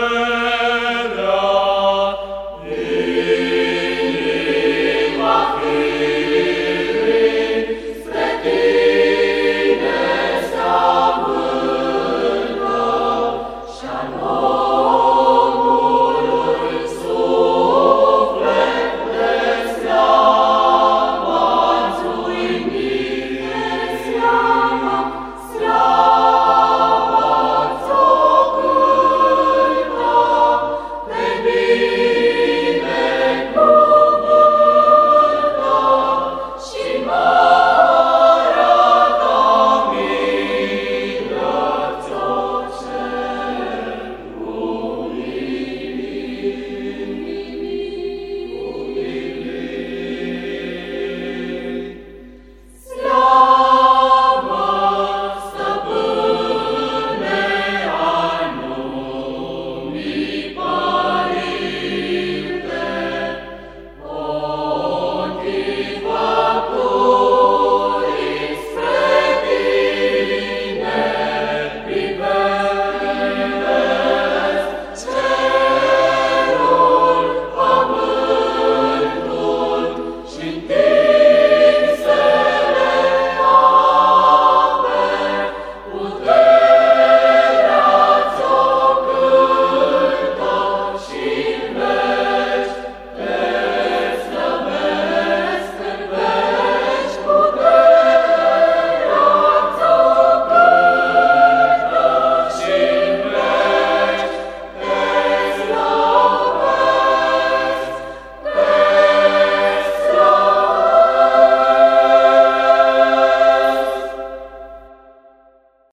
Amen.